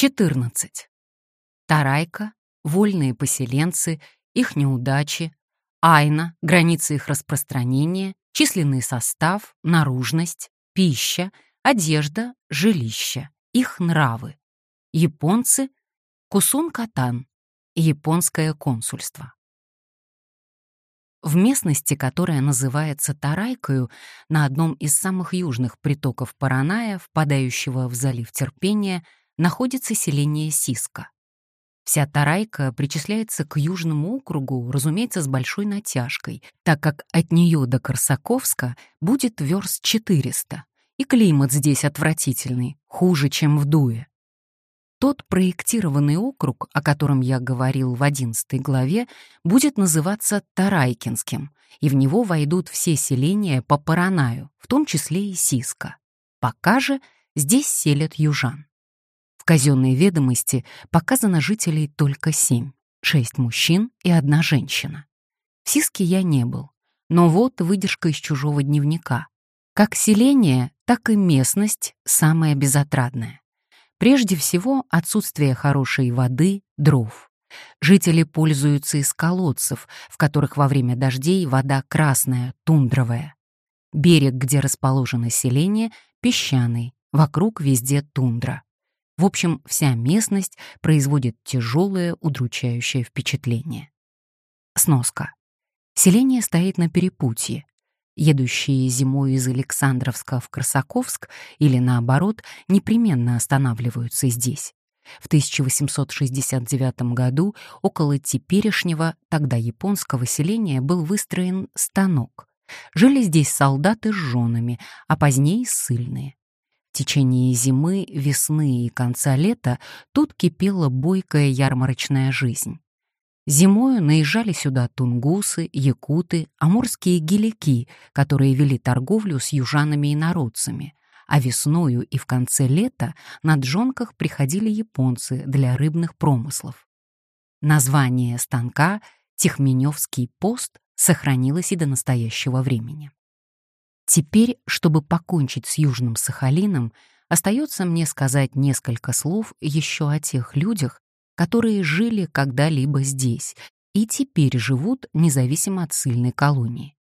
14. Тарайка, вольные поселенцы, их неудачи, айна, границы их распространения, численный состав, наружность, пища, одежда, жилища, их нравы. Японцы — Кусун-Катан, японское консульство. В местности, которая называется Тарайкою, на одном из самых южных притоков Параная, впадающего в залив Терпения, находится селение Сиска. Вся Тарайка причисляется к Южному округу, разумеется, с большой натяжкой, так как от нее до Корсаковска будет верст 400, и климат здесь отвратительный, хуже, чем в Дуе. Тот проектированный округ, о котором я говорил в 11 главе, будет называться Тарайкинским, и в него войдут все селения по Паранаю, в том числе и Сиска. Пока же здесь селят южан. Казенной ведомости показано жителей только семь, шесть мужчин и одна женщина. В Сиске я не был, но вот выдержка из чужого дневника. Как селение, так и местность самая безотрадная. Прежде всего, отсутствие хорошей воды, дров. Жители пользуются из колодцев, в которых во время дождей вода красная, тундровая. Берег, где расположено селение, песчаный, вокруг везде тундра. В общем, вся местность производит тяжелое, удручающее впечатление. Сноска. Селение стоит на перепутье, едущие зимой из Александровска в Красаковск или наоборот, непременно останавливаются здесь. В 1869 году около теперешнего, тогда японского селения был выстроен станок. Жили здесь солдаты с женами, а позднее ссыльные. Течение зимы, весны и конца лета тут кипела бойкая ярмарочная жизнь. Зимою наезжали сюда тунгусы, якуты, амурские гелики, которые вели торговлю с южанами и народцами, а весною и в конце лета на джонках приходили японцы для рыбных промыслов. Название станка «Тихменевский пост» сохранилось и до настоящего времени. Теперь, чтобы покончить с Южным Сахалином, остается мне сказать несколько слов еще о тех людях, которые жили когда-либо здесь и теперь живут независимо от ссыльной колонии.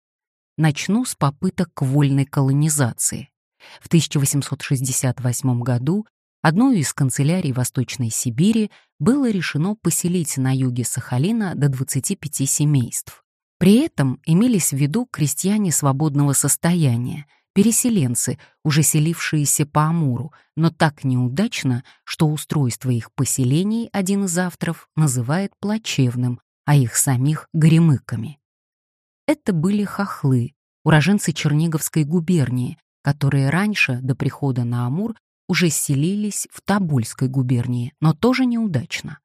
Начну с попыток к вольной колонизации. В 1868 году одной из канцелярий Восточной Сибири было решено поселить на юге Сахалина до 25 семейств. При этом имелись в виду крестьяне свободного состояния, переселенцы, уже селившиеся по Амуру, но так неудачно, что устройство их поселений один из авторов называет плачевным, а их самих — горемыками. Это были хохлы, уроженцы Черниговской губернии, которые раньше, до прихода на Амур, уже селились в Тобольской губернии, но тоже неудачно.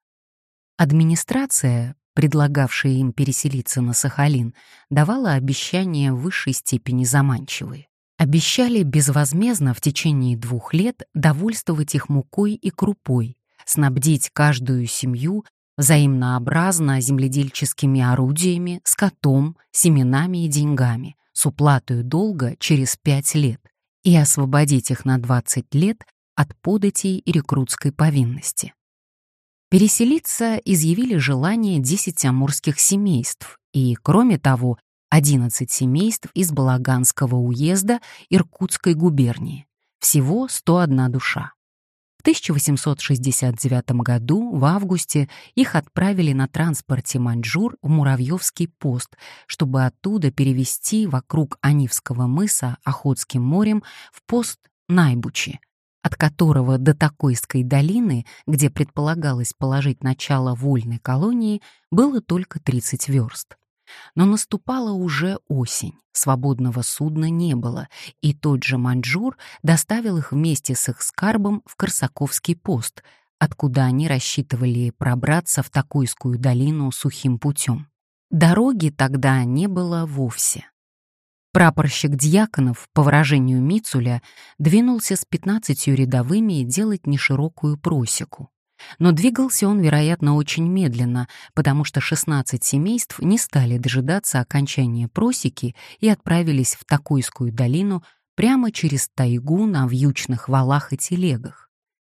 Администрация, предлагавшая им переселиться на Сахалин, давала обещания в высшей степени заманчивые. Обещали безвозмездно в течение двух лет довольствовать их мукой и крупой, снабдить каждую семью взаимнообразно земледельческими орудиями, скотом, семенами и деньгами, с уплатой долга через пять лет, и освободить их на 20 лет от податей и рекрутской повинности. Переселиться изъявили желание 10 амурских семейств, и, кроме того, 11 семейств из Балаганского уезда Иркутской губернии. Всего 101 душа. В 1869 году, в августе, их отправили на транспорте Маньчжур в Муравьевский пост, чтобы оттуда перевести вокруг Анивского мыса Охотским морем в пост Найбучи, от которого до Такойской долины, где предполагалось положить начало вольной колонии, было только 30 верст. Но наступала уже осень, свободного судна не было, и тот же Маньчжур доставил их вместе с их скарбом в Корсаковский пост, откуда они рассчитывали пробраться в Такойскую долину сухим путем. Дороги тогда не было вовсе. Прапорщик Дьяконов, по выражению Мицуля, двинулся с пятнадцатью рядовыми делать неширокую просеку. Но двигался он, вероятно, очень медленно, потому что 16 семейств не стали дожидаться окончания просеки и отправились в Такойскую долину прямо через тайгу на вьючных валах и телегах.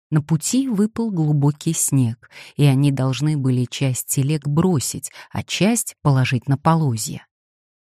На пути выпал глубокий снег, и они должны были часть телег бросить, а часть положить на полозья.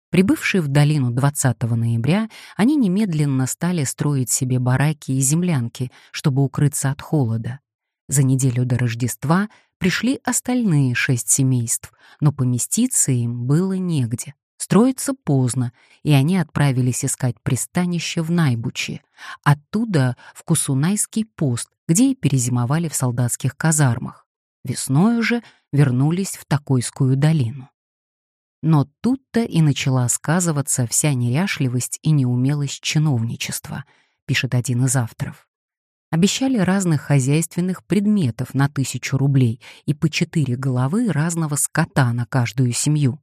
Прибывшие в долину 20 ноября, они немедленно стали строить себе бараки и землянки, чтобы укрыться от холода. За неделю до Рождества пришли остальные шесть семейств, но поместиться им было негде. Строиться поздно, и они отправились искать пристанище в Найбуче, оттуда в Кусунайский пост, где и перезимовали в солдатских казармах. Весной уже вернулись в Такойскую долину. Но тут-то и начала сказываться вся неряшливость и неумелость чиновничества, пишет один из авторов. Обещали разных хозяйственных предметов на тысячу рублей и по четыре головы разного скота на каждую семью.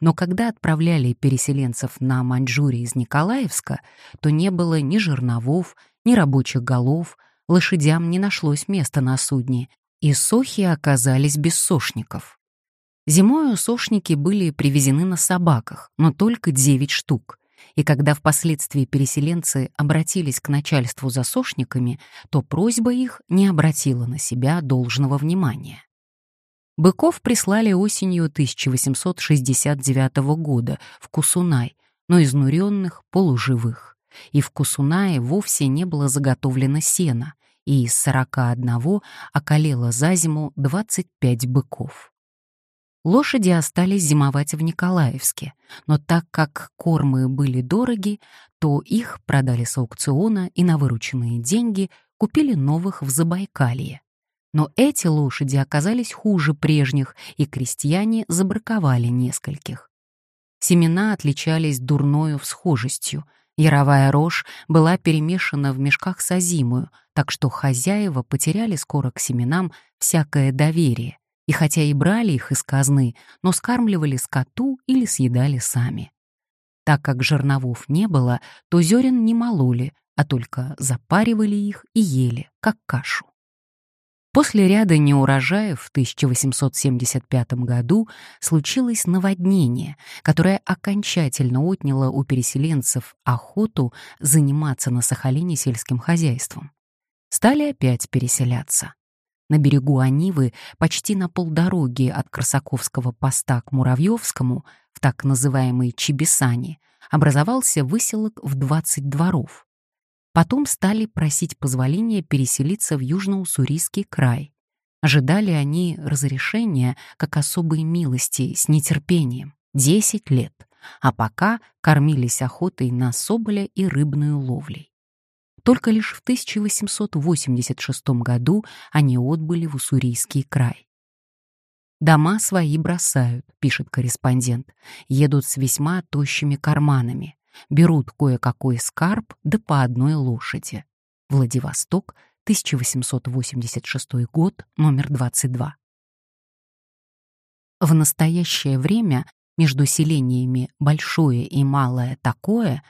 Но когда отправляли переселенцев на Маньчжурию из Николаевска, то не было ни жерновов, ни рабочих голов, лошадям не нашлось места на судне, и сохи оказались без сошников. Зимою сошники были привезены на собаках, но только 9 штук. И когда впоследствии переселенцы обратились к начальству за сошниками, то просьба их не обратила на себя должного внимания. Быков прислали осенью 1869 года в Кусунай, но изнуренных, полуживых. И в Кусунае вовсе не было заготовлено сена, и из 41 околело за зиму 25 быков. Лошади остались зимовать в Николаевске, но так как кормы были дороги, то их продали с аукциона и на вырученные деньги купили новых в Забайкалье. Но эти лошади оказались хуже прежних, и крестьяне забраковали нескольких. Семена отличались дурною всхожестью. Яровая рожь была перемешана в мешках с озимую, так что хозяева потеряли скоро к семенам всякое доверие, и хотя и брали их из казны, но скармливали скоту или съедали сами. Так как жерновов не было, то зерен не мололи, а только запаривали их и ели, как кашу. После ряда неурожаев в 1875 году случилось наводнение, которое окончательно отняло у переселенцев охоту заниматься на Сахалине сельским хозяйством. Стали опять переселяться. На берегу Анивы, почти на полдороги от Красаковского поста к Муравьевскому, в так называемой Чебесане, образовался выселок в 20 дворов. Потом стали просить позволения переселиться в Южно-Уссурийский край. Ожидали они разрешения как особой милости с нетерпением — 10 лет, а пока кормились охотой на соболя и рыбную ловлей. Только лишь в 1886 году они отбыли в Уссурийский край. «Дома свои бросают», — пишет корреспондент, едут с весьма тощими карманами, берут кое-какой скарб да по одной лошади. Владивосток, 1886 год, номер 22. В настоящее время между селениями Большое и Малое Такое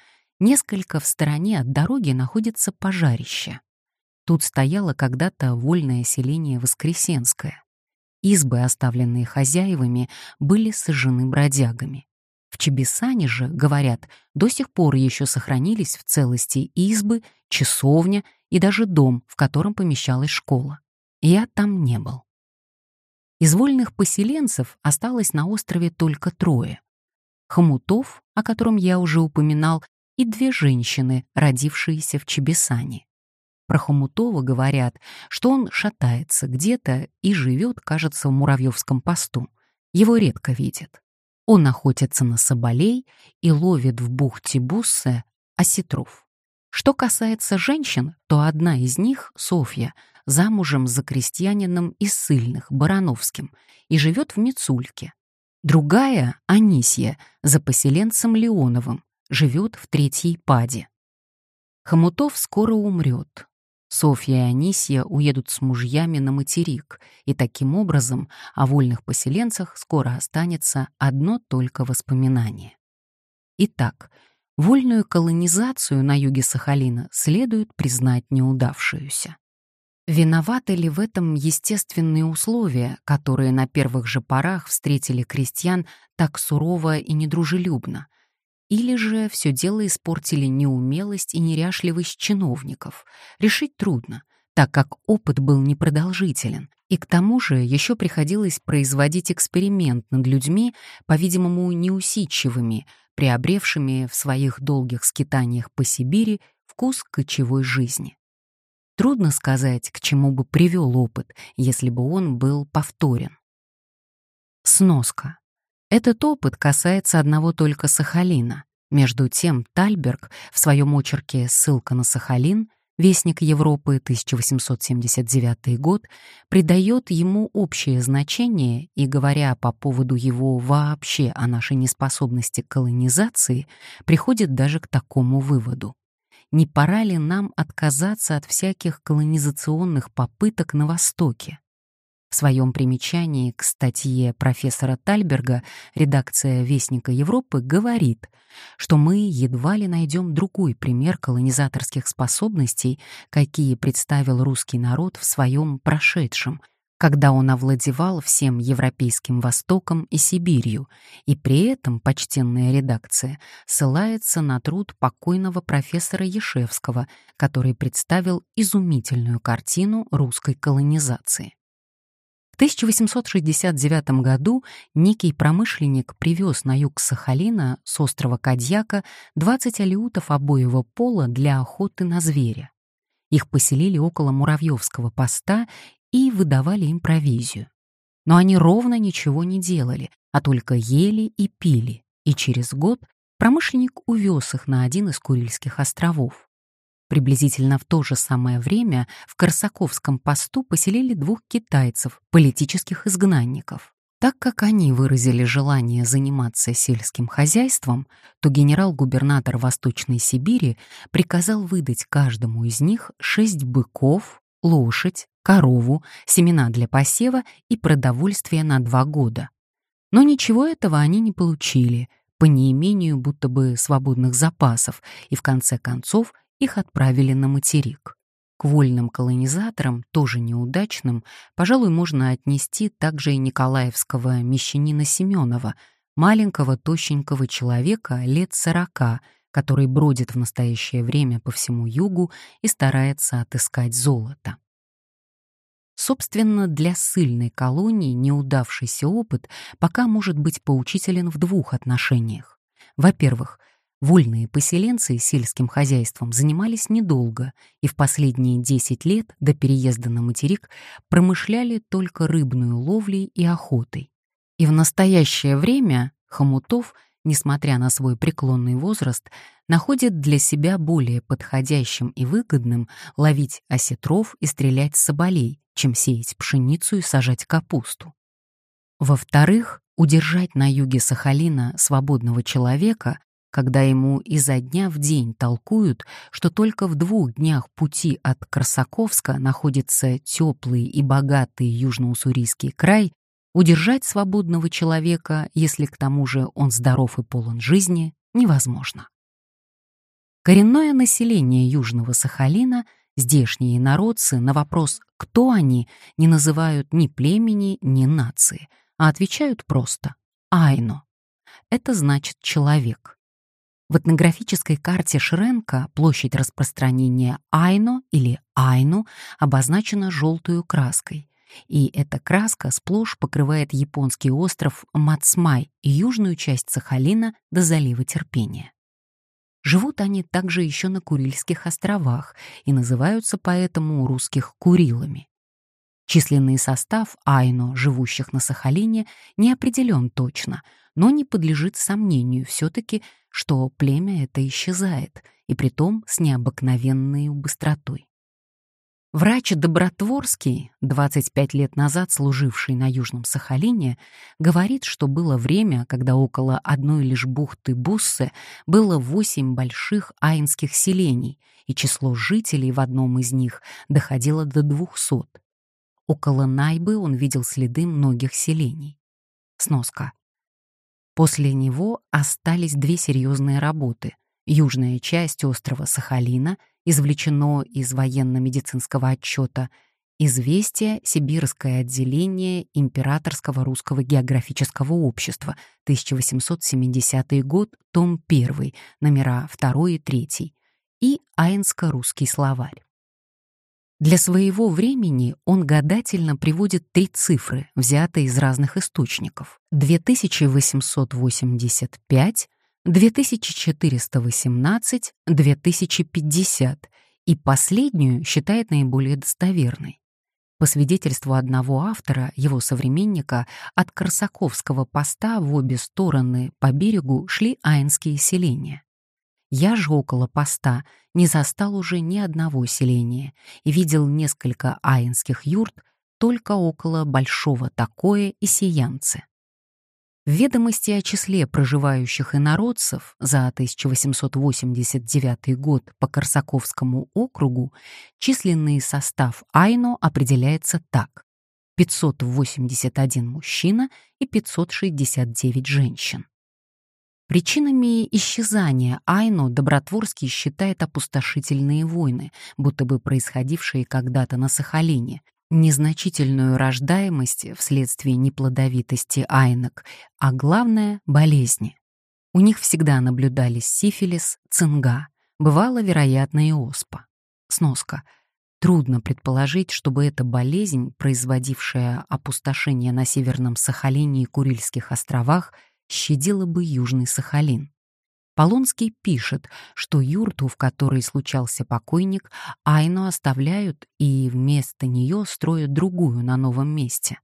несколько в стороне от дороги находится пожарище. Тут стояло когда-то вольное селение Воскресенское. Избы, оставленные хозяевами, были сожжены бродягами. В Чебесане же, говорят, до сих пор еще сохранились в целости избы, часовня и даже дом, в котором помещалась школа. Я там не был. Из вольных поселенцев осталось на острове только трое. Хомутов, о котором я уже упоминал, и две женщины, родившиеся в Чебесане. Про Хомутова говорят, что он шатается где-то и живет, кажется, в Муравьевском посту. Его редко видят. Он охотится на соболей и ловит в бухте Буссе осетров. Что касается женщин, то одна из них, Софья, замужем за крестьянином из Сыльных, Барановским, и живет в Мицульке. Другая, Анисья, за поселенцем Леоновым, живет в Третьей Паде. Хомутов скоро умрет, Софья и Анисия уедут с мужьями на материк, и таким образом о вольных поселенцах скоро останется одно только воспоминание. Итак, вольную колонизацию на юге Сахалина следует признать неудавшуюся. Виноваты ли в этом естественные условия, которые на первых же порах встретили крестьян так сурово и недружелюбно, или же все дело испортили неумелость и неряшливость чиновников. Решить трудно, так как опыт был непродолжителен, и к тому же еще приходилось производить эксперимент над людьми, по-видимому, неусидчивыми, приобревшими в своих долгих скитаниях по Сибири вкус кочевой жизни. Трудно сказать, к чему бы привел опыт, если бы он был повторен. Сноска. Этот опыт касается одного только Сахалина. Между тем Тальберг в своем очерке «Ссылка на Сахалин» Вестник Европы, 1879 год, придает ему общее значение и, говоря по поводу его вообще о нашей неспособности к колонизации, приходит даже к такому выводу. Не пора ли нам отказаться от всяких колонизационных попыток на Востоке? В своем примечании к статье профессора Тальберга редакция «Вестника Европы» говорит, что мы едва ли найдем другой пример колонизаторских способностей, какие представил русский народ в своем прошедшем, когда он овладевал всем Европейским Востоком и Сибирью, и при этом почтенная редакция ссылается на труд покойного профессора Ешевского, который представил изумительную картину русской колонизации. В 1869 году некий промышленник привез на юг Сахалина с острова Кадьяка 20 алиутов обоего пола для охоты на зверя. Их поселили около Муравьевского поста и выдавали им провизию. Но они ровно ничего не делали, а только ели и пили, и через год промышленник увез их на один из Курильских островов. Приблизительно в то же самое время в Корсаковском посту поселили двух китайцев, политических изгнанников. Так как они выразили желание заниматься сельским хозяйством, то генерал-губернатор Восточной Сибири приказал выдать каждому из них шесть быков, лошадь, корову, семена для посева и продовольствие на два года. Но ничего этого они не получили, по неимению будто бы свободных запасов, и в конце концов их отправили на материк. К вольным колонизаторам, тоже неудачным, пожалуй, можно отнести также и николаевского мещанина Семенова, маленького тощенького человека лет сорока, который бродит в настоящее время по всему югу и старается отыскать золото. Собственно, для сыльной колонии неудавшийся опыт пока может быть поучителен в двух отношениях. Во-первых, Вольные поселенцы сельским хозяйством занимались недолго и в последние 10 лет до переезда на материк промышляли только рыбную ловлей и охотой. И в настоящее время Хомутов, несмотря на свой преклонный возраст, находит для себя более подходящим и выгодным ловить осетров и стрелять соболей, чем сеять пшеницу и сажать капусту. Во-вторых, удержать на юге Сахалина свободного человека когда ему изо дня в день толкуют, что только в двух днях пути от Красаковска находится теплый и богатый южно-уссурийский край, удержать свободного человека, если к тому же он здоров и полон жизни, невозможно. Коренное население Южного Сахалина, здешние народцы, на вопрос «кто они?» не называют ни племени, ни нации, а отвечают просто «айно». Это значит «человек». В этнографической карте Шренка площадь распространения Айно или Айну обозначена желтую краской, и эта краска сплошь покрывает японский остров Мацмай и южную часть Сахалина до залива Терпения. Живут они также еще на Курильских островах и называются поэтому русских Курилами. Численный состав айно, живущих на Сахалине, не определен точно, но не подлежит сомнению все-таки, что племя это исчезает, и притом с необыкновенной быстротой. Врач Добротворский, 25 лет назад служивший на Южном Сахалине, говорит, что было время, когда около одной лишь бухты Буссе было восемь больших аинских селений, и число жителей в одном из них доходило до двухсот. Около Найбы он видел следы многих селений. Сноска. После него остались две серьезные работы. Южная часть острова Сахалина, извлечено из военно-медицинского отчета, Известие Сибирское отделение Императорского русского географического общества, 1870 год, том 1, номера 2 и 3, и Аинско-русский словарь. Для своего времени он гадательно приводит три цифры, взятые из разных источников. 2885, 2418, 2050 и последнюю считает наиболее достоверной. По свидетельству одного автора, его современника, от Корсаковского поста в обе стороны по берегу шли айнские селения. Я же около поста не застал уже ни одного селения и видел несколько айнских юрт только около Большого Такое и Сиянцы. В ведомости о числе проживающих инородцев за 1889 год по Корсаковскому округу численный состав Айно определяется так. 581 мужчина и 569 женщин. Причинами исчезания Айно Добротворский считает опустошительные войны, будто бы происходившие когда-то на Сахалине, незначительную рождаемость вследствие неплодовитости айнок, а главное — болезни. У них всегда наблюдались сифилис, цинга, бывала, вероятно, и оспа. Сноска. Трудно предположить, чтобы эта болезнь, производившая опустошение на Северном Сахалине и Курильских островах, щадила бы Южный Сахалин. Полонский пишет, что юрту, в которой случался покойник, Айну оставляют и вместо нее строят другую на новом месте.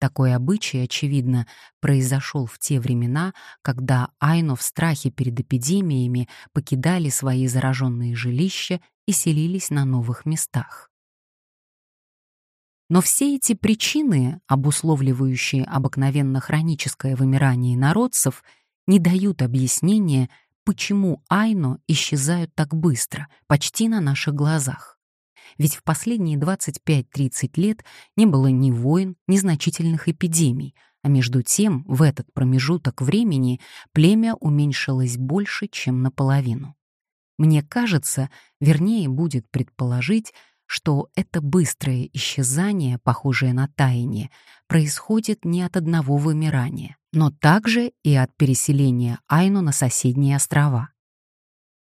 Такой обычай, очевидно, произошел в те времена, когда Айно в страхе перед эпидемиями покидали свои зараженные жилища и селились на новых местах. Но все эти причины, обусловливающие обыкновенно хроническое вымирание народцев, не дают объяснения, почему Айно исчезают так быстро, почти на наших глазах. Ведь в последние 25-30 лет не было ни войн, ни значительных эпидемий, а между тем в этот промежуток времени племя уменьшилось больше, чем наполовину. Мне кажется, вернее будет предположить, что это быстрое исчезание, похожее на таяние, происходит не от одного вымирания, но также и от переселения Айну на соседние острова.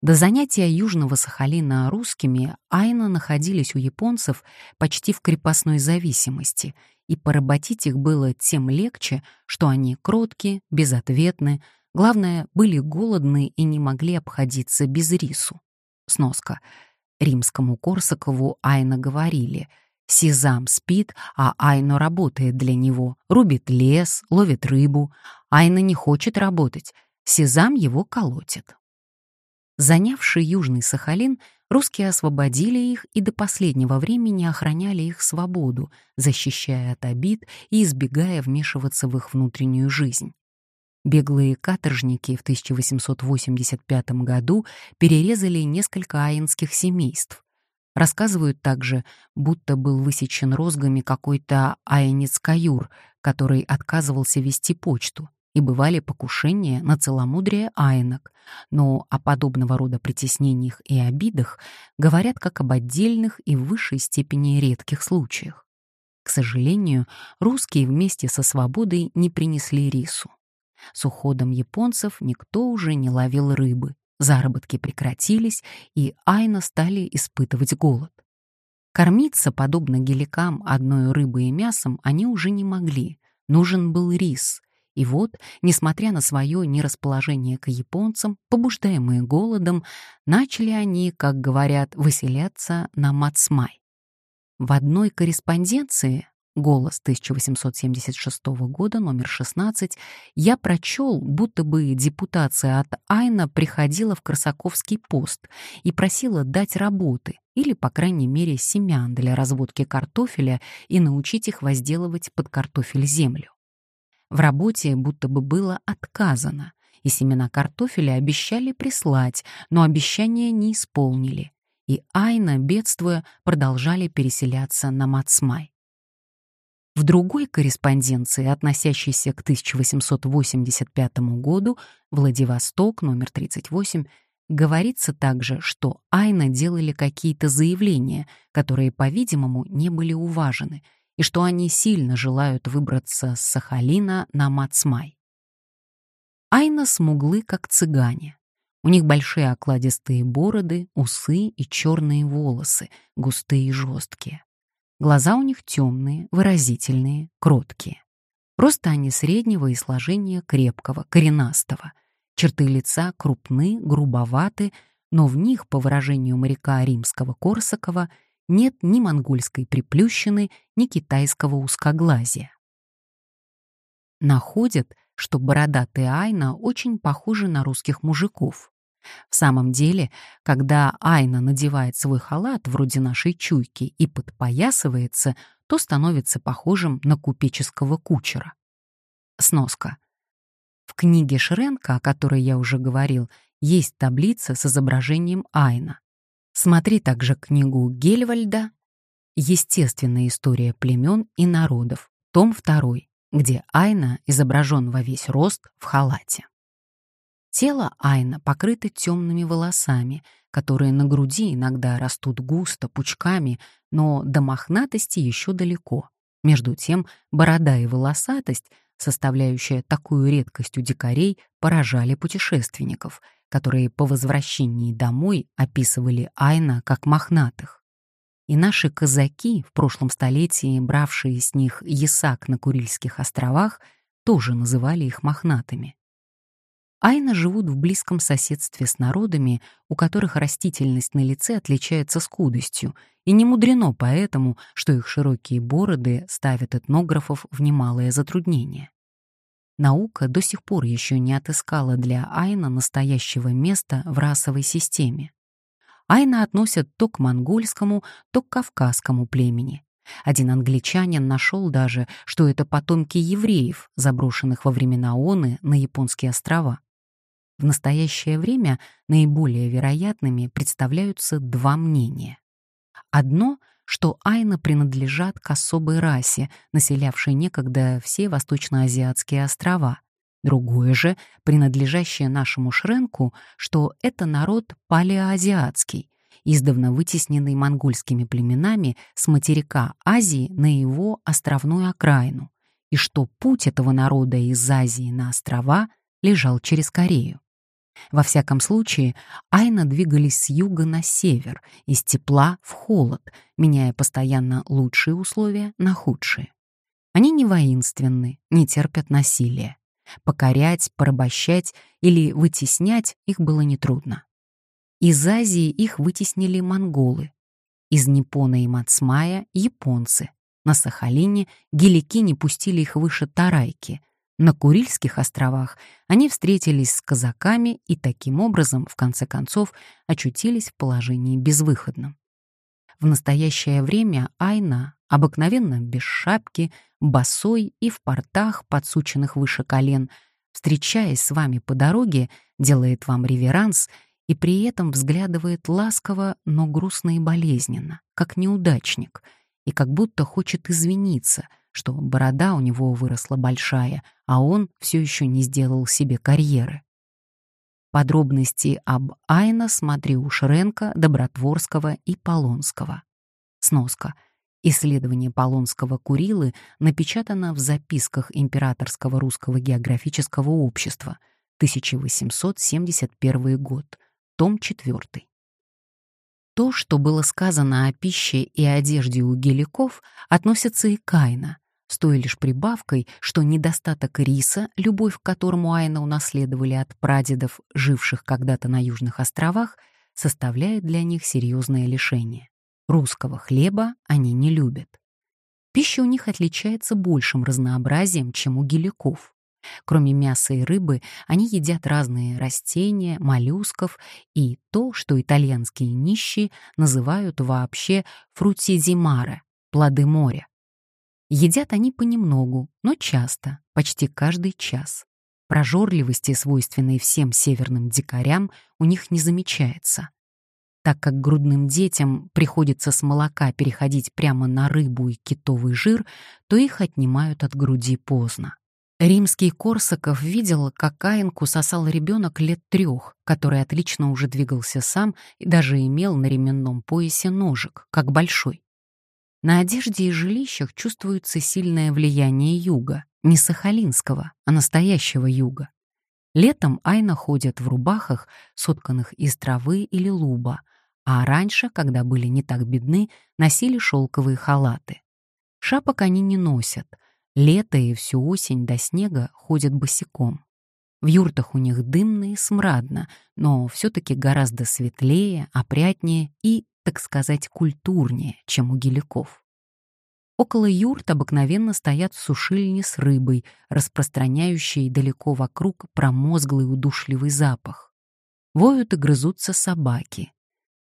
До занятия Южного Сахалина русскими Айна находились у японцев почти в крепостной зависимости, и поработить их было тем легче, что они кротки, безответны, главное, были голодны и не могли обходиться без рису. Сноска — Римскому Корсакову Айна говорили «Сезам спит, а Айно работает для него, рубит лес, ловит рыбу. Айна не хочет работать, Сезам его колотит». Занявший Южный Сахалин, русские освободили их и до последнего времени охраняли их свободу, защищая от обид и избегая вмешиваться в их внутреннюю жизнь. Беглые каторжники в 1885 году перерезали несколько аинских семейств. Рассказывают также, будто был высечен розгами какой-то аинец-каюр, который отказывался вести почту, и бывали покушения на целомудрие аинок, но о подобного рода притеснениях и обидах говорят как об отдельных и в высшей степени редких случаях. К сожалению, русские вместе со свободой не принесли рису. С уходом японцев никто уже не ловил рыбы, заработки прекратились, и Айна стали испытывать голод. Кормиться, подобно геликам, одной рыбой и мясом они уже не могли, нужен был рис. И вот, несмотря на свое нерасположение к японцам, побуждаемые голодом, начали они, как говорят, выселяться на Мацмай. В одной корреспонденции Голос 1876 года, номер 16, я прочел, будто бы депутация от Айна приходила в Красаковский пост и просила дать работы или, по крайней мере, семян для разводки картофеля и научить их возделывать под картофель землю. В работе будто бы было отказано, и семена картофеля обещали прислать, но обещания не исполнили, и Айна, бедствуя, продолжали переселяться на Мацмай. В другой корреспонденции, относящейся к 1885 году, Владивосток, номер 38, говорится также, что Айна делали какие-то заявления, которые, по-видимому, не были уважены, и что они сильно желают выбраться с Сахалина на Мацмай. Айна смуглы, как цыгане. У них большие окладистые бороды, усы и черные волосы, густые и жесткие. Глаза у них темные, выразительные, кроткие. Просто они среднего и сложения крепкого, коренастого. Черты лица крупны, грубоваты, но в них, по выражению моряка римского Корсакова, нет ни монгольской приплющины, ни китайского узкоглазия. Находят, что бородатые Айна очень похожи на русских мужиков. В самом деле, когда Айна надевает свой халат вроде нашей чуйки и подпоясывается, то становится похожим на купеческого кучера. Сноска. В книге Шренка, о которой я уже говорил, есть таблица с изображением Айна. Смотри также книгу Гельвальда «Естественная история племен и народов», том 2, где Айна изображен во весь рост в халате. Тело Айна покрыто темными волосами, которые на груди иногда растут густо, пучками, но до мохнатости еще далеко. Между тем, борода и волосатость, составляющая такую редкость у дикарей, поражали путешественников, которые по возвращении домой описывали Айна как мохнатых. И наши казаки, в прошлом столетии бравшие с них ясак на Курильских островах, тоже называли их мохнатыми. Айна живут в близком соседстве с народами, у которых растительность на лице отличается скудостью, и не мудрено поэтому, что их широкие бороды ставят этнографов в немалое затруднение. Наука до сих пор еще не отыскала для Айна настоящего места в расовой системе. Айна относят то к монгольскому, то к кавказскому племени. Один англичанин нашел даже, что это потомки евреев, заброшенных во времена Оны на японские острова. В настоящее время наиболее вероятными представляются два мнения. Одно, что айна принадлежат к особой расе, населявшей некогда все восточноазиатские острова. Другое же, принадлежащее нашему Шренку, что это народ палеоазиатский, издавна вытесненный монгольскими племенами с материка Азии на его островную окраину, и что путь этого народа из Азии на острова лежал через Корею. Во всяком случае, Айна двигались с юга на север, из тепла в холод, меняя постоянно лучшие условия на худшие. Они не воинственны, не терпят насилия. Покорять, порабощать или вытеснять их было нетрудно. Из Азии их вытеснили монголы. Из Непона и Мацмая — японцы. На Сахалине гелики не пустили их выше Тарайки — на Курильских островах они встретились с казаками и таким образом, в конце концов, очутились в положении безвыходном. В настоящее время Айна, обыкновенно без шапки, босой и в портах, подсученных выше колен, встречаясь с вами по дороге, делает вам реверанс и при этом взглядывает ласково, но грустно и болезненно, как неудачник, и как будто хочет извиниться — что борода у него выросла большая, а он все еще не сделал себе карьеры. Подробности об Айна смотри у Шренка, Добротворского и Полонского. Сноска. Исследование Полонского Курилы напечатано в записках Императорского русского географического общества, 1871 год, том 4. То, что было сказано о пище и одежде у геликов, относится и к Айна, с той лишь прибавкой, что недостаток риса, любовь к которому Айна унаследовали от прадедов, живших когда-то на Южных островах, составляет для них серьезное лишение. Русского хлеба они не любят. Пища у них отличается большим разнообразием, чем у геликов. Кроме мяса и рыбы, они едят разные растения, моллюсков и то, что итальянские нищие называют вообще фрутидимаре — плоды моря. Едят они понемногу, но часто, почти каждый час. Прожорливости, свойственной всем северным дикарям, у них не замечается. Так как грудным детям приходится с молока переходить прямо на рыбу и китовый жир, то их отнимают от груди поздно. Римский Корсаков видел, как Каинку сосал ребенок лет трех, который отлично уже двигался сам и даже имел на ременном поясе ножик, как большой. На одежде и жилищах чувствуется сильное влияние юга, не сахалинского, а настоящего юга. Летом Айна ходят в рубахах, сотканных из травы или луба, а раньше, когда были не так бедны, носили шелковые халаты. Шапок они не носят. Лето и всю осень до снега ходят босиком. В юртах у них дымно и смрадно, но все-таки гораздо светлее, опрятнее и, так сказать, культурнее, чем у геликов. Около юрт обыкновенно стоят сушильни с рыбой, распространяющие далеко вокруг промозглый удушливый запах. Воют и грызутся собаки.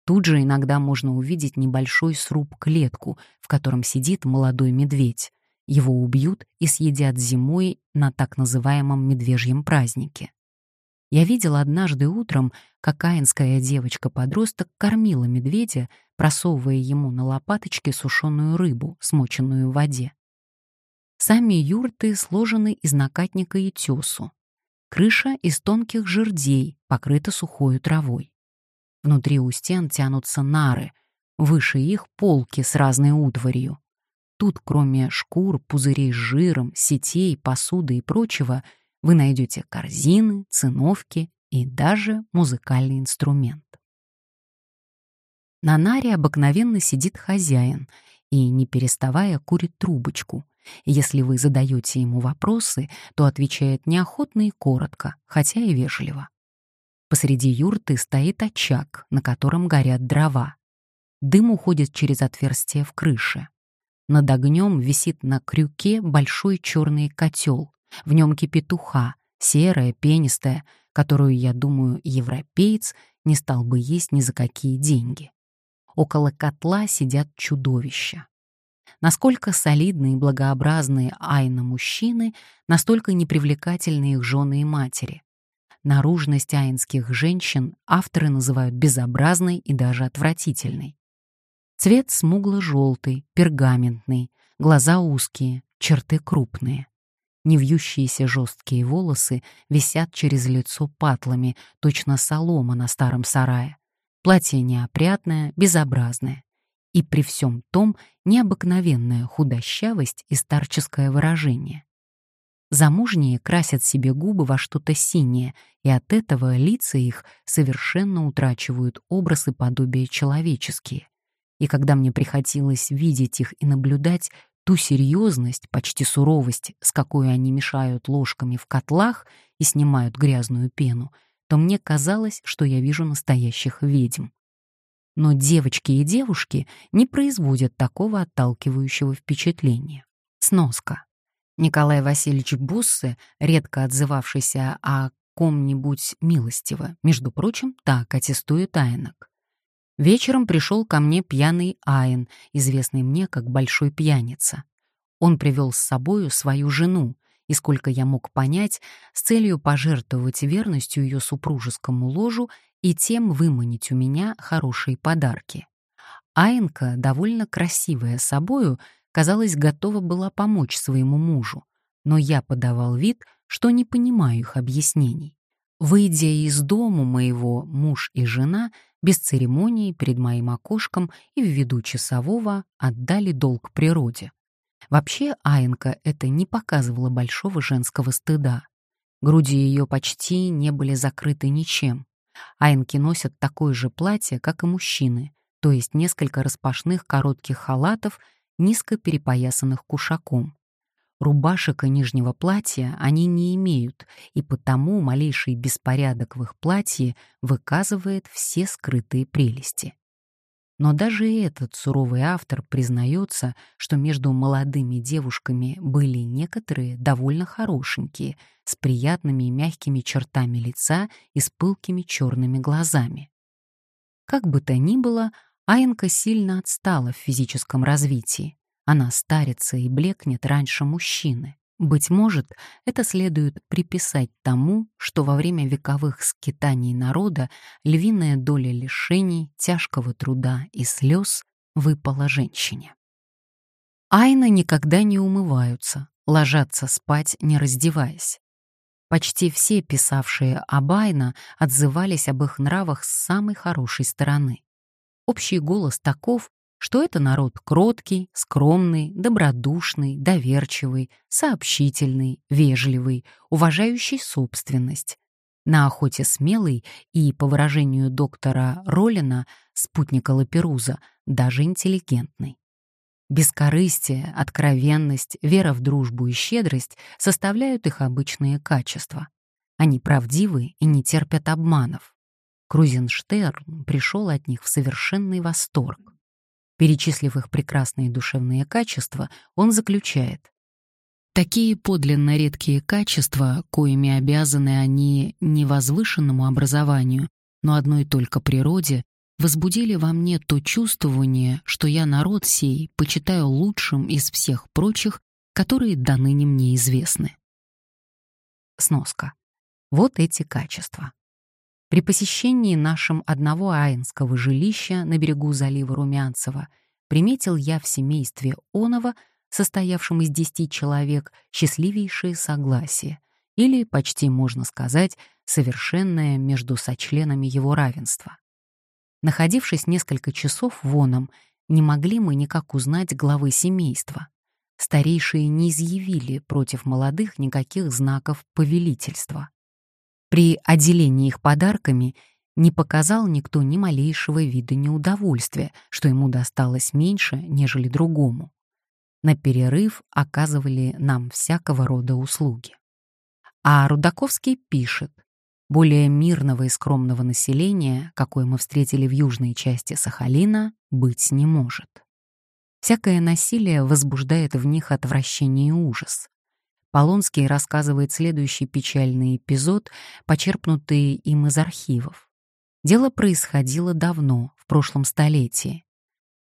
Тут же иногда можно увидеть небольшой сруб-клетку, в котором сидит молодой медведь. Его убьют и съедят зимой на так называемом медвежьем празднике. Я видела однажды утром, как каинская девочка-подросток кормила медведя, просовывая ему на лопаточки сушеную рыбу, смоченную в воде. Сами юрты сложены из накатника и тесу. Крыша из тонких жердей, покрыта сухой травой. Внутри у стен тянутся нары, выше их полки с разной утварью. Тут, кроме шкур, пузырей с жиром, сетей, посуды и прочего — вы найдете корзины, циновки и даже музыкальный инструмент. На наре обыкновенно сидит хозяин и, не переставая, курит трубочку. Если вы задаете ему вопросы, то отвечает неохотно и коротко, хотя и вежливо. Посреди юрты стоит очаг, на котором горят дрова. Дым уходит через отверстие в крыше. Над огнем висит на крюке большой черный котел, в нем кипит уха, серая, пенистая, которую, я думаю, европеец не стал бы есть ни за какие деньги. Около котла сидят чудовища. Насколько солидные и благообразные айна мужчины, настолько непривлекательны их жены и матери. Наружность айнских женщин авторы называют безобразной и даже отвратительной. Цвет смугло-желтый, пергаментный, глаза узкие, черты крупные. Невьющиеся жесткие волосы висят через лицо патлами, точно солома на старом сарае. Платье неопрятное, безобразное. И при всем том необыкновенная худощавость и старческое выражение. Замужние красят себе губы во что-то синее, и от этого лица их совершенно утрачивают образы подобия человеческие. И когда мне приходилось видеть их и наблюдать, ту серьезность, почти суровость, с какой они мешают ложками в котлах и снимают грязную пену, то мне казалось, что я вижу настоящих ведьм. Но девочки и девушки не производят такого отталкивающего впечатления. Сноска. Николай Васильевич Буссе, редко отзывавшийся о ком-нибудь милостиво, между прочим, так аттестует Айнок. Вечером пришел ко мне пьяный Айн, известный мне как Большой Пьяница. Он привел с собою свою жену, и, сколько я мог понять, с целью пожертвовать верностью ее супружескому ложу и тем выманить у меня хорошие подарки. Айнка, довольно красивая собою, казалось, готова была помочь своему мужу, но я подавал вид, что не понимаю их объяснений. Выйдя из дому моего, муж и жена без церемонии перед моим окошком и в виду часового отдали долг природе. Вообще Аинка это не показывала большого женского стыда. Груди ее почти не были закрыты ничем. Аинки носят такое же платье, как и мужчины, то есть несколько распашных коротких халатов, низко перепоясанных кушаком. Рубашек и нижнего платья они не имеют, и потому малейший беспорядок в их платье выказывает все скрытые прелести. Но даже этот суровый автор признается, что между молодыми девушками были некоторые довольно хорошенькие, с приятными и мягкими чертами лица и с пылкими черными глазами. Как бы то ни было, Аинка сильно отстала в физическом развитии. Она старится и блекнет раньше мужчины. Быть может, это следует приписать тому, что во время вековых скитаний народа львиная доля лишений, тяжкого труда и слез выпала женщине. Айны никогда не умываются, ложатся спать, не раздеваясь. Почти все, писавшие об Айна, отзывались об их нравах с самой хорошей стороны. Общий голос таков, что это народ кроткий, скромный, добродушный, доверчивый, сообщительный, вежливый, уважающий собственность. На охоте смелый и, по выражению доктора Роллина, спутника Лаперуза, даже интеллигентный. Бескорыстие, откровенность, вера в дружбу и щедрость составляют их обычные качества. Они правдивы и не терпят обманов. Крузенштерн пришел от них в совершенный восторг. Перечислив их прекрасные душевные качества, он заключает. Такие подлинно редкие качества, коими обязаны они не возвышенному образованию, но одной только природе, возбудили во мне то чувствование, что я народ сей почитаю лучшим из всех прочих, которые до ныне мне известны. Сноска. Вот эти качества. При посещении нашим одного аинского жилища на берегу залива Румянцева приметил я в семействе Онова, состоявшем из десяти человек, счастливейшее согласие, или, почти можно сказать, совершенное между сочленами его равенства. Находившись несколько часов воном, не могли мы никак узнать главы семейства. Старейшие не изъявили против молодых никаких знаков повелительства. При отделении их подарками не показал никто ни малейшего вида неудовольствия, что ему досталось меньше, нежели другому. На перерыв оказывали нам всякого рода услуги. А Рудаковский пишет, более мирного и скромного населения, какое мы встретили в южной части Сахалина, быть не может. Всякое насилие возбуждает в них отвращение и ужас. Полонский рассказывает следующий печальный эпизод, почерпнутый им из архивов. Дело происходило давно, в прошлом столетии.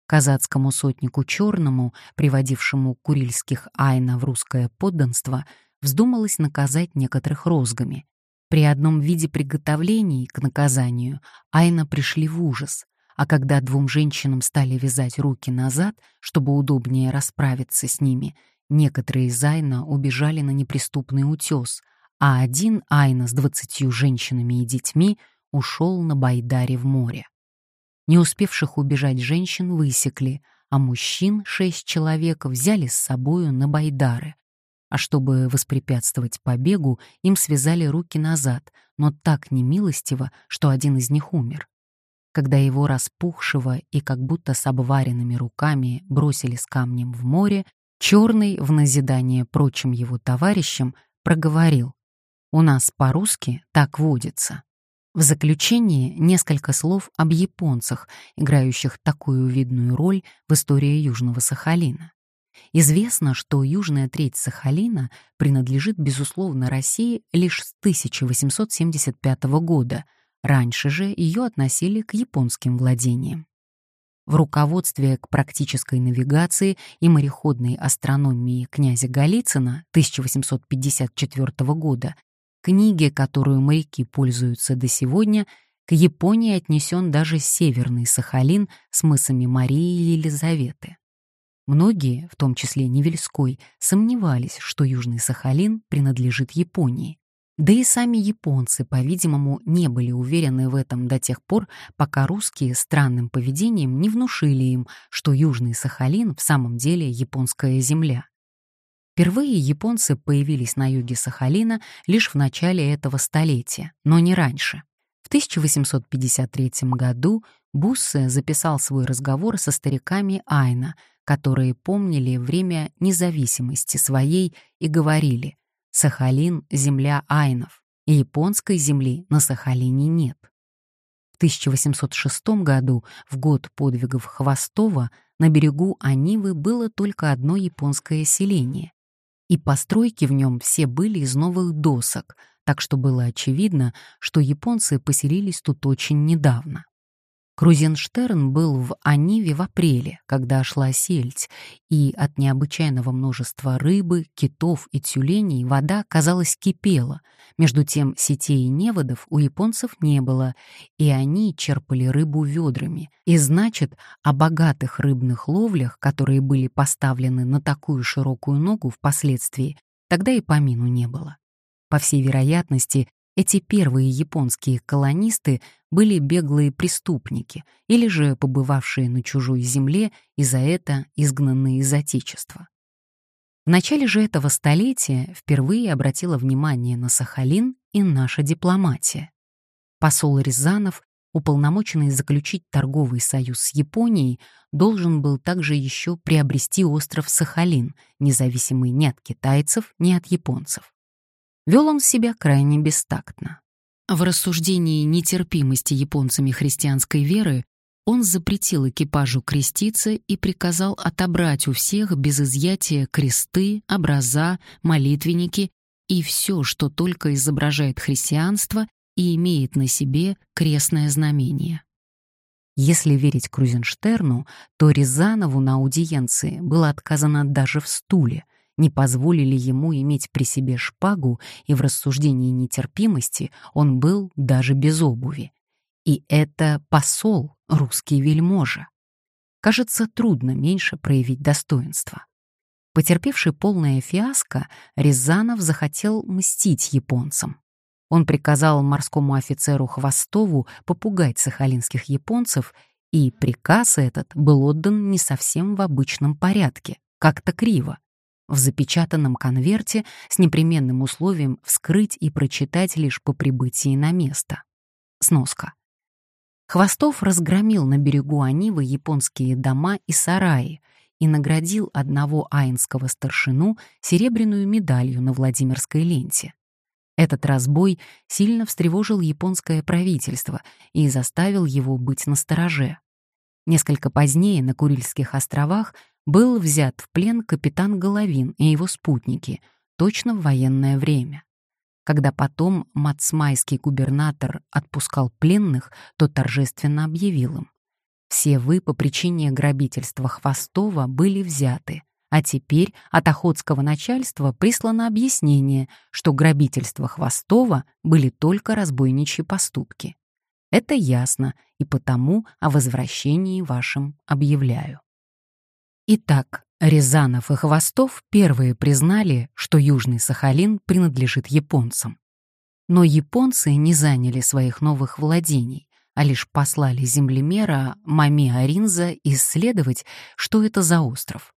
Казацкому сотнику Черному, приводившему курильских айна в русское подданство, вздумалось наказать некоторых розгами. При одном виде приготовлений к наказанию айна пришли в ужас, а когда двум женщинам стали вязать руки назад, чтобы удобнее расправиться с ними — Некоторые из Айна убежали на неприступный утес, а один Айна с двадцатью женщинами и детьми ушел на Байдаре в море. Не успевших убежать женщин высекли, а мужчин шесть человек взяли с собою на Байдары. А чтобы воспрепятствовать побегу, им связали руки назад, но так немилостиво, что один из них умер. Когда его распухшего и как будто с обваренными руками бросили с камнем в море, Черный, в назидание прочим его товарищам, проговорил. «У нас по-русски так водится». В заключение несколько слов об японцах, играющих такую видную роль в истории Южного Сахалина. Известно, что южная треть Сахалина принадлежит, безусловно, России лишь с 1875 года, раньше же ее относили к японским владениям. В руководстве к практической навигации и мореходной астрономии князя Голицына 1854 года, книге, которую моряки пользуются до сегодня, к Японии отнесен даже северный Сахалин с мысами Марии и Елизаветы. Многие, в том числе Невельской, сомневались, что Южный Сахалин принадлежит Японии. Да и сами японцы, по-видимому, не были уверены в этом до тех пор, пока русские странным поведением не внушили им, что Южный Сахалин в самом деле японская земля. Впервые японцы появились на юге Сахалина лишь в начале этого столетия, но не раньше. В 1853 году Буссе записал свой разговор со стариками Айна, которые помнили время независимости своей и говорили Сахалин — земля айнов, и японской земли на Сахалине нет. В 1806 году, в год подвигов Хвостова, на берегу Анивы было только одно японское селение, и постройки в нем все были из новых досок, так что было очевидно, что японцы поселились тут очень недавно. Крузенштерн был в Аниве в апреле, когда шла сельдь, и от необычайного множества рыбы, китов и тюленей вода, казалось, кипела. Между тем сетей и неводов у японцев не было, и они черпали рыбу ведрами. И значит, о богатых рыбных ловлях, которые были поставлены на такую широкую ногу впоследствии, тогда и помину не было. По всей вероятности, эти первые японские колонисты были беглые преступники или же побывавшие на чужой земле и за это изгнанные из Отечества. В начале же этого столетия впервые обратила внимание на Сахалин и наша дипломатия. Посол Рязанов, уполномоченный заключить торговый союз с Японией, должен был также еще приобрести остров Сахалин, независимый ни от китайцев, ни от японцев. Вел он себя крайне бестактно. В рассуждении нетерпимости японцами христианской веры он запретил экипажу креститься и приказал отобрать у всех без изъятия кресты, образа, молитвенники и все, что только изображает христианство и имеет на себе крестное знамение. Если верить Крузенштерну, то Рязанову на аудиенции было отказано даже в стуле, не позволили ему иметь при себе шпагу, и в рассуждении нетерпимости он был даже без обуви. И это посол, русский вельможа. Кажется, трудно меньше проявить достоинство. Потерпевший полное фиаско, Рязанов захотел мстить японцам. Он приказал морскому офицеру Хвостову попугать сахалинских японцев, и приказ этот был отдан не совсем в обычном порядке, как-то криво. В запечатанном конверте с непременным условием вскрыть и прочитать лишь по прибытии на место. Сноска. Хвостов разгромил на берегу Анивы японские дома и сараи и наградил одного аинского старшину серебряную медалью на Владимирской ленте. Этот разбой сильно встревожил японское правительство и заставил его быть настороже. Несколько позднее на Курильских островах был взят в плен капитан Головин и его спутники, точно в военное время. Когда потом мацмайский губернатор отпускал пленных, то торжественно объявил им. Все вы по причине грабительства Хвостова были взяты, а теперь от охотского начальства прислано объяснение, что грабительство Хвостова были только разбойничьи поступки. Это ясно, и потому о возвращении вашем объявляю. Итак, Рязанов и Хвостов первые признали, что Южный Сахалин принадлежит японцам. Но японцы не заняли своих новых владений, а лишь послали землемера Мами Аринза исследовать, что это за остров.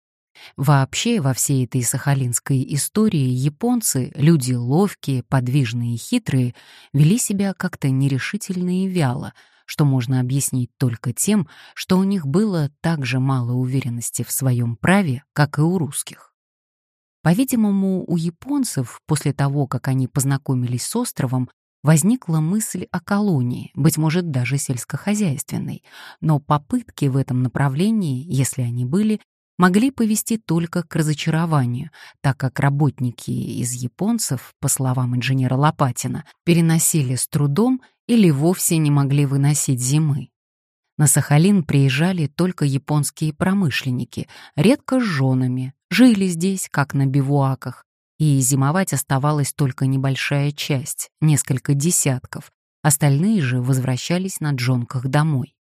Вообще, во всей этой сахалинской истории японцы, люди ловкие, подвижные и хитрые, вели себя как-то нерешительно и вяло, что можно объяснить только тем, что у них было так же мало уверенности в своем праве, как и у русских. По-видимому, у японцев, после того, как они познакомились с островом, возникла мысль о колонии, быть может, даже сельскохозяйственной, но попытки в этом направлении, если они были, могли повести только к разочарованию, так как работники из японцев, по словам инженера Лопатина, переносили с трудом или вовсе не могли выносить зимы. На Сахалин приезжали только японские промышленники, редко с женами, жили здесь, как на бивуаках, и зимовать оставалась только небольшая часть, несколько десятков, остальные же возвращались на джонках домой.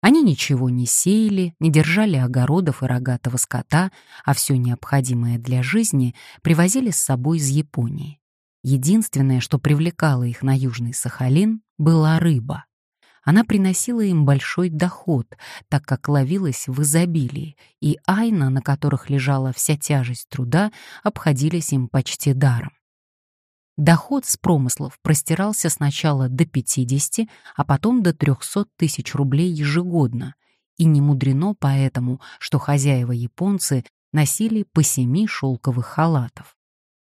Они ничего не сеяли, не держали огородов и рогатого скота, а все необходимое для жизни привозили с собой из Японии. Единственное, что привлекало их на Южный Сахалин, была рыба. Она приносила им большой доход, так как ловилась в изобилии, и айна, на которых лежала вся тяжесть труда, обходились им почти даром. Доход с промыслов простирался сначала до 50, а потом до 300 тысяч рублей ежегодно, и не мудрено поэтому, что хозяева-японцы носили по семи шелковых халатов.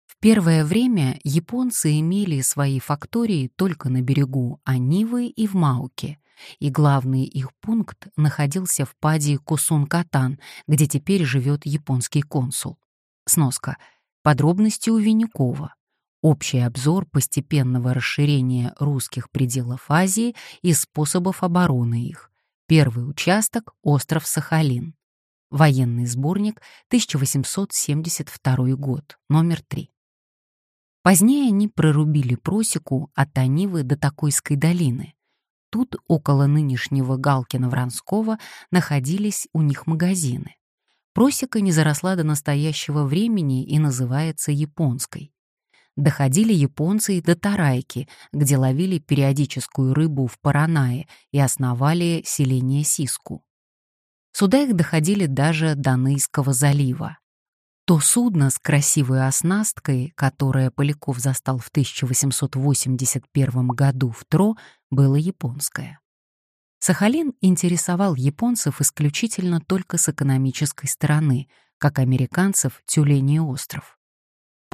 В первое время японцы имели свои фактории только на берегу Анивы и в Мауке, и главный их пункт находился в паде Кусун-Катан, где теперь живет японский консул. Сноска. Подробности у Винникова. Общий обзор постепенного расширения русских пределов Азии и способов обороны их. Первый участок — остров Сахалин. Военный сборник, 1872 год, номер 3. Позднее они прорубили просеку от Анивы до Такойской долины. Тут, около нынешнего Галкина-Вранского, находились у них магазины. Просека не заросла до настоящего времени и называется японской доходили японцы и до Тарайки, где ловили периодическую рыбу в Паранае и основали селение Сиску. Сюда их доходили даже до Нейского залива. То судно с красивой оснасткой, которое Поляков застал в 1881 году в Тро, было японское. Сахалин интересовал японцев исключительно только с экономической стороны, как американцев Тюлений остров.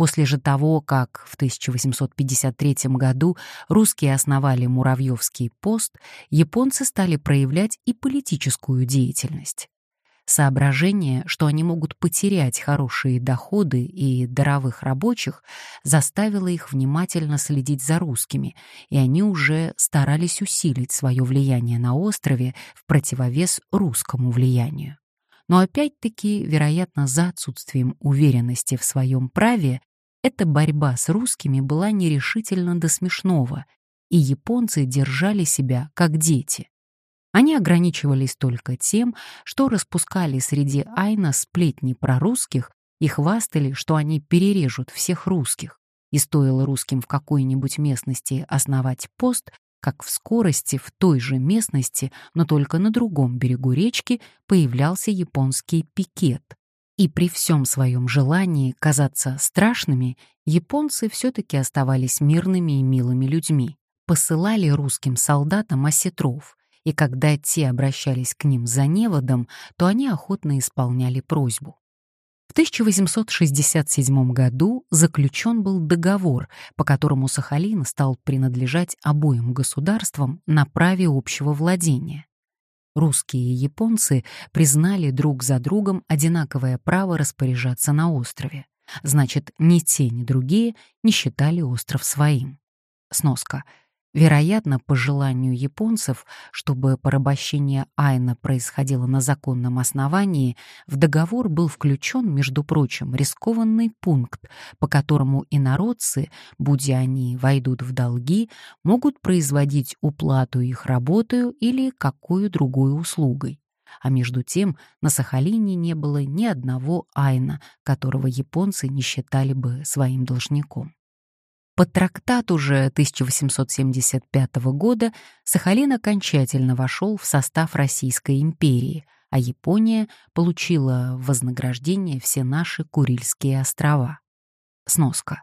После же того, как в 1853 году русские основали Муравьевский пост, японцы стали проявлять и политическую деятельность. Соображение, что они могут потерять хорошие доходы и даровых рабочих, заставило их внимательно следить за русскими, и они уже старались усилить свое влияние на острове в противовес русскому влиянию. Но опять-таки, вероятно, за отсутствием уверенности в своем праве, эта борьба с русскими была нерешительна до смешного, и японцы держали себя как дети. Они ограничивались только тем, что распускали среди Айна сплетни про русских и хвастали, что они перережут всех русских. И стоило русским в какой-нибудь местности основать пост, как в скорости в той же местности, но только на другом берегу речки, появлялся японский пикет. И при всем своем желании казаться страшными, японцы все-таки оставались мирными и милыми людьми, посылали русским солдатам осетров, и когда те обращались к ним за неводом, то они охотно исполняли просьбу. В 1867 году заключен был договор, по которому Сахалин стал принадлежать обоим государствам на праве общего владения. Русские и японцы признали друг за другом одинаковое право распоряжаться на острове. Значит, ни те, ни другие не считали остров своим. Сноска. Вероятно, по желанию японцев, чтобы порабощение Айна происходило на законном основании, в договор был включен, между прочим, рискованный пункт, по которому инородцы, будь они войдут в долги, могут производить уплату их работою или какую другую услугой. А между тем на Сахалине не было ни одного Айна, которого японцы не считали бы своим должником. По трактату же 1875 года Сахалин окончательно вошел в состав Российской империи, а Япония получила вознаграждение все наши Курильские острова. Сноска.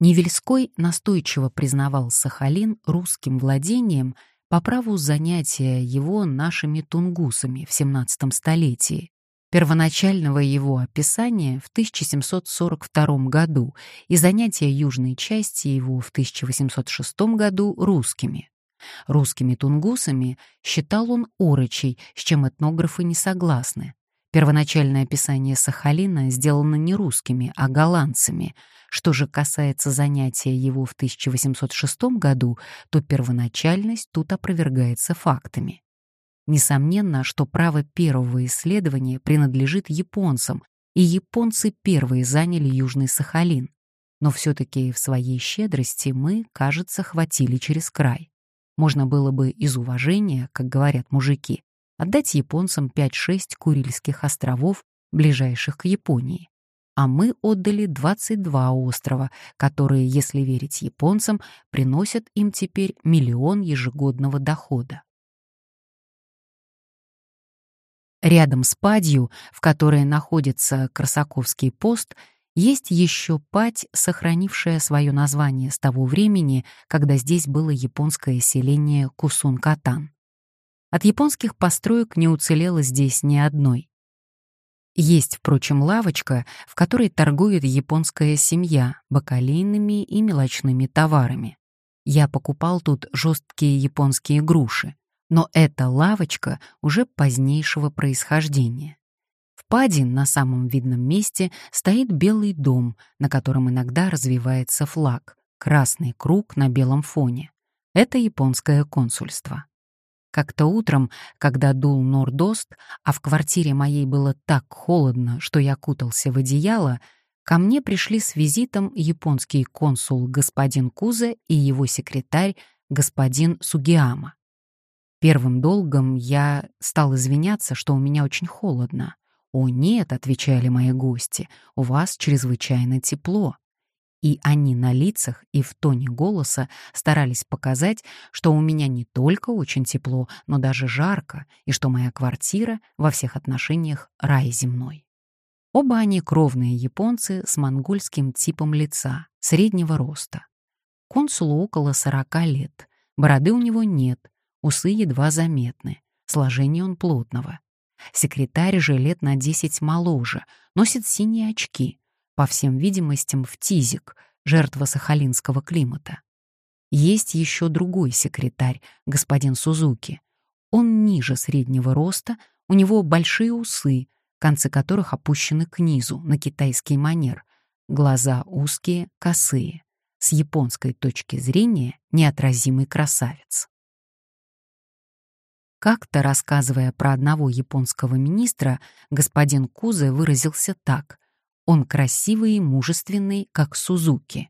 Невельской настойчиво признавал Сахалин русским владением по праву занятия его нашими тунгусами в XVII столетии, первоначального его описания в 1742 году и занятия южной части его в 1806 году русскими. Русскими тунгусами считал он орочей, с чем этнографы не согласны. Первоначальное описание Сахалина сделано не русскими, а голландцами. Что же касается занятия его в 1806 году, то первоначальность тут опровергается фактами. Несомненно, что право первого исследования принадлежит японцам, и японцы первые заняли Южный Сахалин. Но все-таки в своей щедрости мы, кажется, хватили через край. Можно было бы из уважения, как говорят мужики, отдать японцам 5-6 Курильских островов, ближайших к Японии. А мы отдали 22 острова, которые, если верить японцам, приносят им теперь миллион ежегодного дохода. Рядом с падью, в которой находится Красаковский пост, есть еще падь, сохранившая свое название с того времени, когда здесь было японское селение Кусун-Катан. От японских построек не уцелело здесь ни одной. Есть, впрочем, лавочка, в которой торгует японская семья бакалейными и мелочными товарами. Я покупал тут жесткие японские груши но эта лавочка уже позднейшего происхождения. В Паде на самом видном месте стоит белый дом, на котором иногда развивается флаг, красный круг на белом фоне. Это японское консульство. Как-то утром, когда дул нордост, а в квартире моей было так холодно, что я кутался в одеяло, ко мне пришли с визитом японский консул господин Куза и его секретарь господин Сугиама. Первым долгом я стал извиняться, что у меня очень холодно. «О, нет», — отвечали мои гости, — «у вас чрезвычайно тепло». И они на лицах и в тоне голоса старались показать, что у меня не только очень тепло, но даже жарко, и что моя квартира во всех отношениях рай земной. Оба они кровные японцы с монгольским типом лица, среднего роста. Консулу около 40 лет, бороды у него нет, усы едва заметны, сложение он плотного. Секретарь же лет на 10 моложе, носит синие очки, по всем видимостям в тизик, жертва сахалинского климата. Есть еще другой секретарь, господин Сузуки. Он ниже среднего роста, у него большие усы, концы которых опущены к низу, на китайский манер, глаза узкие, косые. С японской точки зрения неотразимый красавец. Как-то, рассказывая про одного японского министра, господин Кузе выразился так. Он красивый и мужественный, как Сузуки.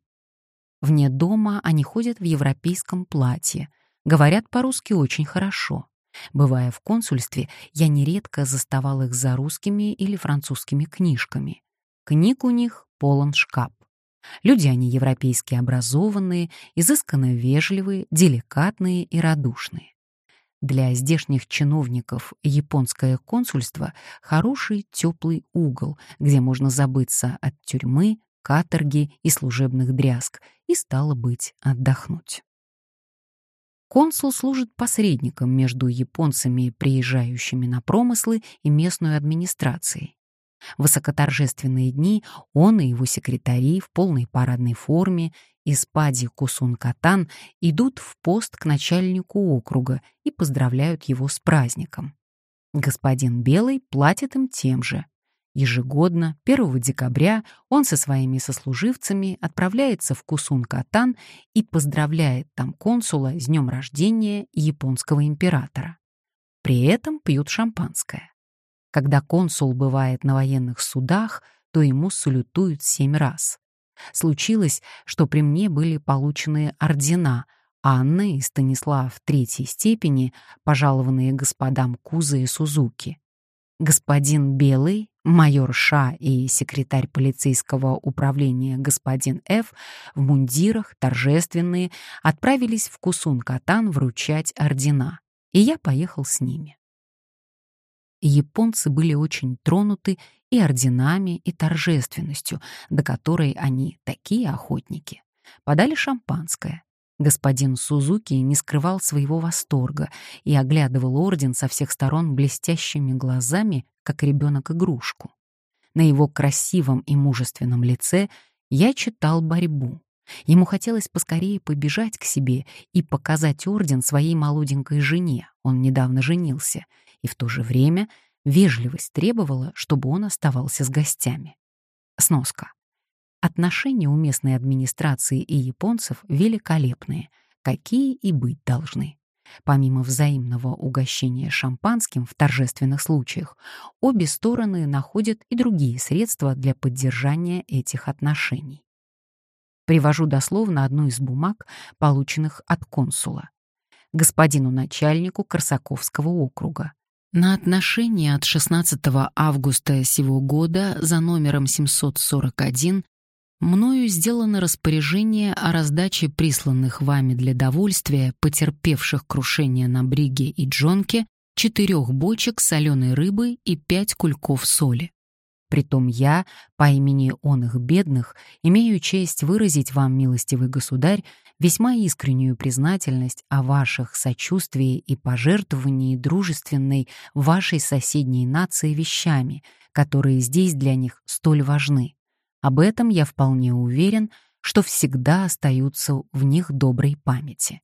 Вне дома они ходят в европейском платье, говорят по-русски очень хорошо. Бывая в консульстве, я нередко заставал их за русскими или французскими книжками. Книг у них полон шкаф. Люди они европейски образованные, изысканно вежливые, деликатные и радушные. Для здешних чиновников японское консульство — хороший теплый угол, где можно забыться от тюрьмы, каторги и служебных дрязг и, стало быть, отдохнуть. Консул служит посредником между японцами, приезжающими на промыслы, и местной администрацией. Высокоторжественные дни он и его секретари в полной парадной форме из Пади Кусун-Катан идут в пост к начальнику округа и поздравляют его с праздником. Господин Белый платит им тем же. Ежегодно, 1 декабря, он со своими сослуживцами отправляется в Кусун-Катан и поздравляет там консула с днем рождения японского императора. При этом пьют шампанское. Когда консул бывает на военных судах, то ему салютуют семь раз. Случилось, что при мне были получены ордена Анны и Станислав третьей степени, пожалованные господам Куза и Сузуки. Господин Белый, майор Ша и секретарь полицейского управления господин Ф в мундирах, торжественные, отправились в Кусун-Катан вручать ордена, и я поехал с ними. Японцы были очень тронуты и орденами, и торжественностью, до которой они такие охотники. Подали шампанское. Господин Сузуки не скрывал своего восторга и оглядывал орден со всех сторон блестящими глазами, как ребенок игрушку. На его красивом и мужественном лице я читал борьбу. Ему хотелось поскорее побежать к себе и показать орден своей молоденькой жене, он недавно женился, и в то же время Вежливость требовала, чтобы он оставался с гостями. Сноска. Отношения у местной администрации и японцев великолепные, какие и быть должны. Помимо взаимного угощения шампанским в торжественных случаях, обе стороны находят и другие средства для поддержания этих отношений. Привожу дословно одну из бумаг, полученных от консула. Господину начальнику Корсаковского округа. На отношение от 16 августа сего года за номером 741 мною сделано распоряжение о раздаче присланных вами для довольствия потерпевших крушение на бриге и джонке четырех бочек соленой рыбы и пять кульков соли. Притом я, по имени он их бедных, имею честь выразить вам, милостивый государь, весьма искреннюю признательность о ваших сочувствии и пожертвовании дружественной вашей соседней нации вещами, которые здесь для них столь важны. Об этом я вполне уверен, что всегда остаются в них доброй памяти.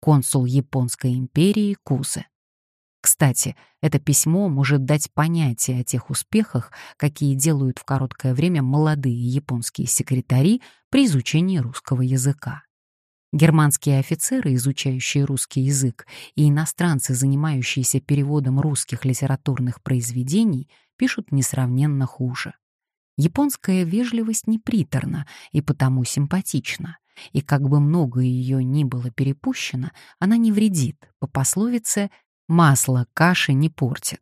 Консул Японской империи Кузе. Кстати, это письмо может дать понятие о тех успехах, какие делают в короткое время молодые японские секретари при изучении русского языка. Германские офицеры, изучающие русский язык, и иностранцы, занимающиеся переводом русских литературных произведений, пишут несравненно хуже. Японская вежливость неприторна и потому симпатична, и как бы много ее ни было перепущено, она не вредит, по пословице Масло каши не портит.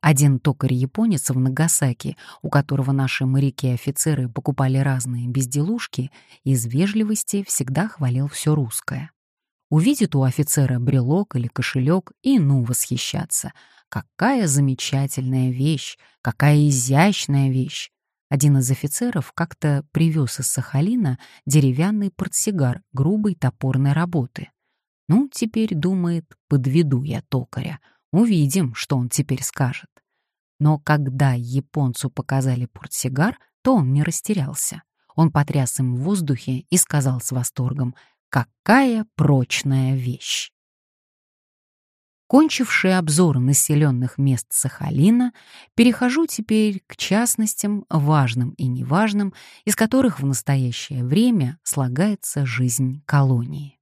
Один токарь-японец в Нагасаки, у которого наши моряки-офицеры покупали разные безделушки, из вежливости всегда хвалил все русское. увидит у офицера брелок или кошелек и ну восхищаться. Какая замечательная вещь, какая изящная вещь. Один из офицеров как-то привез из Сахалина деревянный портсигар грубой топорной работы. Ну, теперь, думает, подведу я токаря. Увидим, что он теперь скажет. Но когда японцу показали портсигар, то он не растерялся. Он потряс им в воздухе и сказал с восторгом «Какая прочная вещь!» Кончивший обзор населенных мест Сахалина, перехожу теперь к частностям, важным и неважным, из которых в настоящее время слагается жизнь колонии.